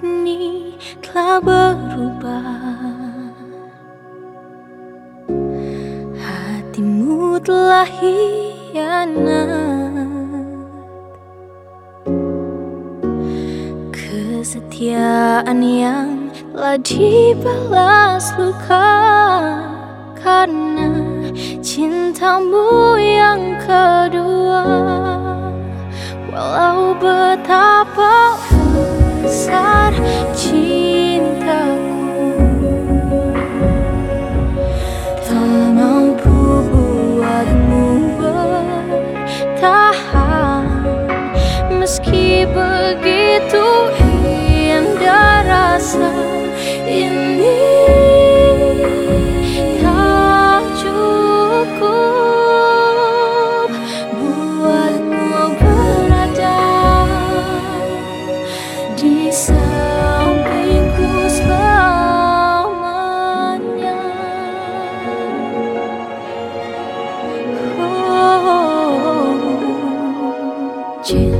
kini telah berubah. Hatimu telah hianat. Kesetiaan yang telah dibalas luka Karena cintamu yang kedua. Walau betapa di sampingku selamanya. Oh, cinta cintamu